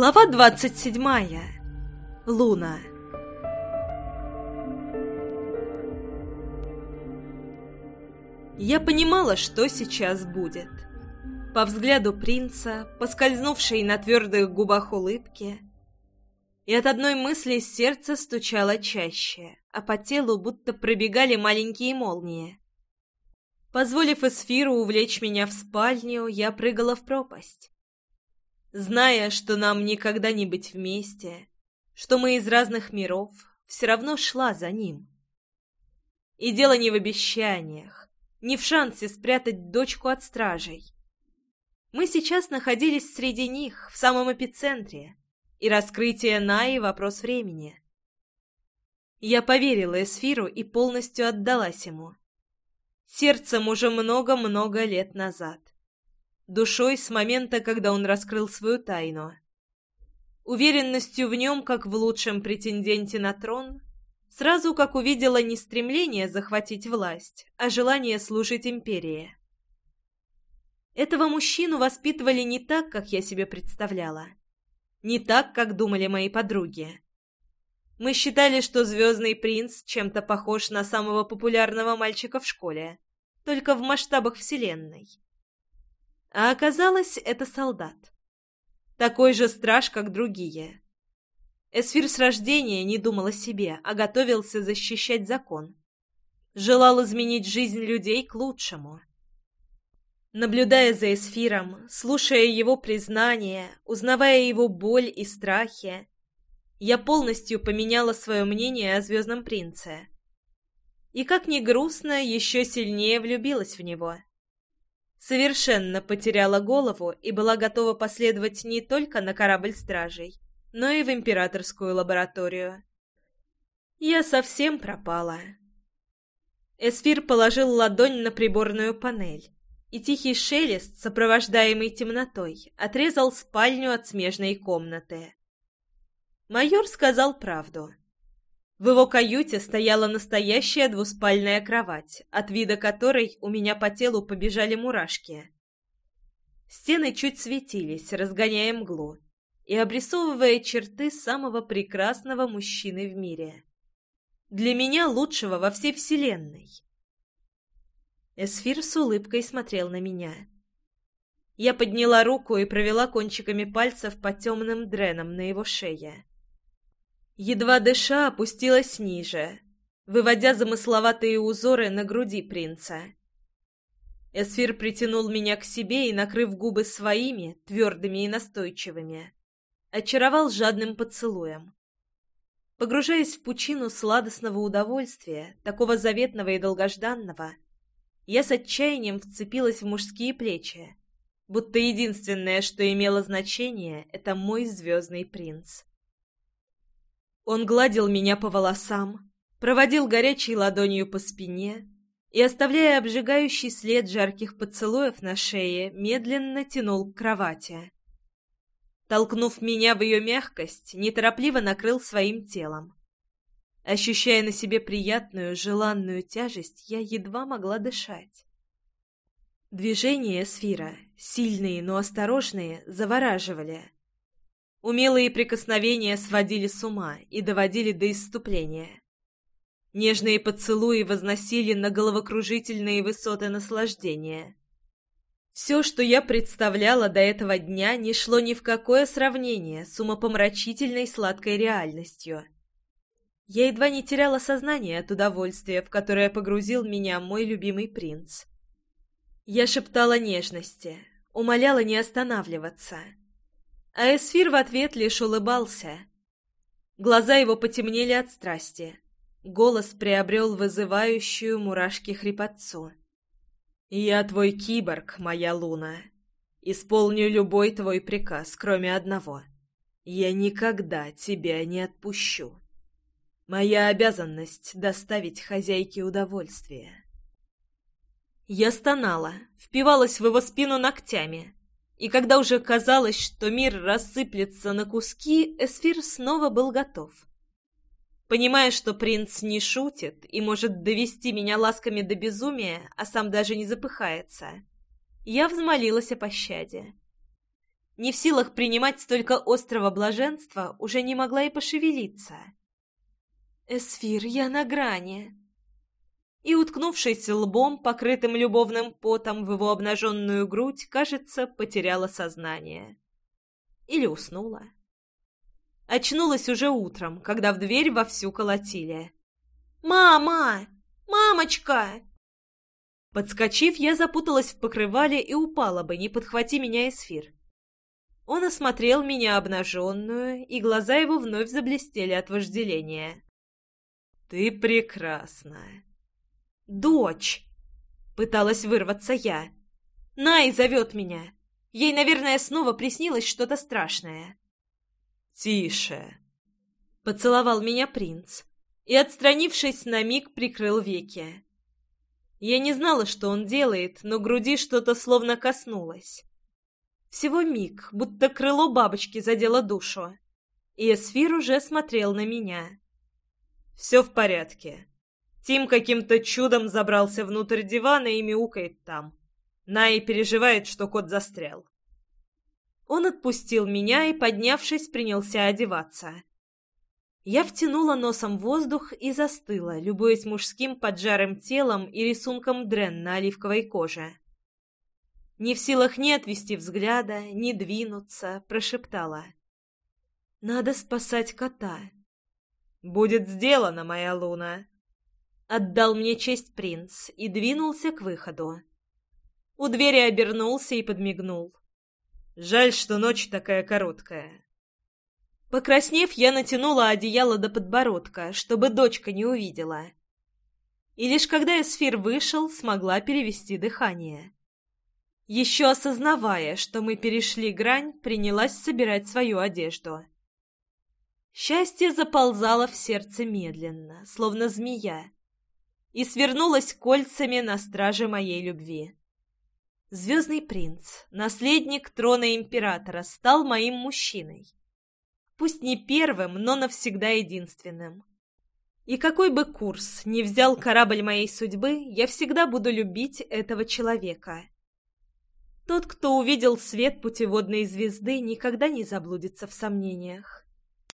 Глава двадцать седьмая. Луна. Я понимала, что сейчас будет. По взгляду принца, поскользнувшей на твердых губах улыбки, и от одной мысли сердце стучало чаще, а по телу будто пробегали маленькие молнии. Позволив Эсфиру увлечь меня в спальню, я прыгала в пропасть. Зная, что нам никогда не быть вместе, что мы из разных миров, все равно шла за ним. И дело не в обещаниях, не в шансе спрятать дочку от стражей. Мы сейчас находились среди них, в самом эпицентре, и раскрытие Наи — вопрос времени. Я поверила Эсфиру и полностью отдалась ему. Сердцем уже много-много лет назад душой с момента, когда он раскрыл свою тайну. Уверенностью в нем, как в лучшем претенденте на трон, сразу как увидела не стремление захватить власть, а желание служить империи. Этого мужчину воспитывали не так, как я себе представляла. Не так, как думали мои подруги. Мы считали, что Звездный принц чем-то похож на самого популярного мальчика в школе, только в масштабах Вселенной. А оказалось, это солдат. Такой же страж, как другие. Эсфир с рождения не думал о себе, а готовился защищать закон. Желал изменить жизнь людей к лучшему. Наблюдая за Эсфиром, слушая его признания, узнавая его боль и страхи, я полностью поменяла свое мнение о Звездном Принце. И, как ни грустно, еще сильнее влюбилась в него совершенно потеряла голову и была готова последовать не только на корабль стражей, но и в императорскую лабораторию. Я совсем пропала. Эсфир положил ладонь на приборную панель, и тихий шелест, сопровождаемый темнотой, отрезал спальню от смежной комнаты. Майор сказал правду. В его каюте стояла настоящая двуспальная кровать, от вида которой у меня по телу побежали мурашки. Стены чуть светились, разгоняя мглу и обрисовывая черты самого прекрасного мужчины в мире. Для меня лучшего во всей вселенной. Эсфир с улыбкой смотрел на меня. Я подняла руку и провела кончиками пальцев по темным дренам на его шее едва дыша, опустилась ниже, выводя замысловатые узоры на груди принца. Эсфир притянул меня к себе и, накрыв губы своими, твердыми и настойчивыми, очаровал жадным поцелуем. Погружаясь в пучину сладостного удовольствия, такого заветного и долгожданного, я с отчаянием вцепилась в мужские плечи, будто единственное, что имело значение, — это мой звездный принц. Он гладил меня по волосам, проводил горячей ладонью по спине и, оставляя обжигающий след жарких поцелуев на шее, медленно тянул к кровати. Толкнув меня в ее мягкость, неторопливо накрыл своим телом. Ощущая на себе приятную, желанную тяжесть, я едва могла дышать. Движения Сфира, сильные, но осторожные, завораживали — Умелые прикосновения сводили с ума и доводили до исступления. Нежные поцелуи возносили на головокружительные высоты наслаждения. Все, что я представляла до этого дня, не шло ни в какое сравнение с умопомрачительной сладкой реальностью. Я едва не теряла сознание от удовольствия, в которое погрузил меня мой любимый принц. Я шептала нежности, умоляла не останавливаться — а Эсфир в ответ лишь улыбался. Глаза его потемнели от страсти. Голос приобрел вызывающую мурашки хрипотцу. «Я твой киборг, моя луна. Исполню любой твой приказ, кроме одного. Я никогда тебя не отпущу. Моя обязанность — доставить хозяйке удовольствие». Я стонала, впивалась в его спину ногтями — и когда уже казалось, что мир рассыплется на куски, Эсфир снова был готов. Понимая, что принц не шутит и может довести меня ласками до безумия, а сам даже не запыхается, я взмолилась о пощаде. не в силах принимать столько острого блаженства, уже не могла и пошевелиться. «Эсфир, я на грани!» И, уткнувшись лбом, покрытым любовным потом в его обнаженную грудь, кажется, потеряла сознание. Или уснула. Очнулась уже утром, когда в дверь вовсю колотили. «Мама! Мамочка!» Подскочив, я запуталась в покрывале и упала бы, не подхвати меня эсфир. Он осмотрел меня обнаженную, и глаза его вновь заблестели от вожделения. «Ты прекрасна!» «Дочь!» — пыталась вырваться я. «Най зовет меня! Ей, наверное, снова приснилось что-то страшное!» «Тише!» — поцеловал меня принц и, отстранившись на миг, прикрыл веки. Я не знала, что он делает, но груди что-то словно коснулось. Всего миг, будто крыло бабочки задело душу. И Эсфир уже смотрел на меня. «Все в порядке. Тим каким-то чудом забрался внутрь дивана и мяукает там. Най переживает, что кот застрял». Он отпустил меня и, поднявшись, принялся одеваться. Я втянула носом воздух и застыла, любуясь мужским поджарым телом и рисунком дрен на оливковой коже. Не в силах ни отвести взгляда, ни двинуться, прошептала. «Надо спасать кота». «Будет сделано, моя луна!» Отдал мне честь принц и двинулся к выходу. У двери обернулся и подмигнул. «Жаль, что ночь такая короткая. Покраснев, я натянула одеяло до подбородка, чтобы дочка не увидела. И лишь когда Эсфир вышел, смогла перевести дыхание. Еще осознавая, что мы перешли грань, принялась собирать свою одежду. Счастье заползало в сердце медленно, словно змея, и свернулось кольцами на страже моей любви. Звездный принц, наследник трона императора, стал моим мужчиной Пусть не первым, но навсегда единственным. И какой бы курс ни взял корабль моей судьбы, я всегда буду любить этого человека. Тот, кто увидел свет путеводной звезды, никогда не заблудится в сомнениях.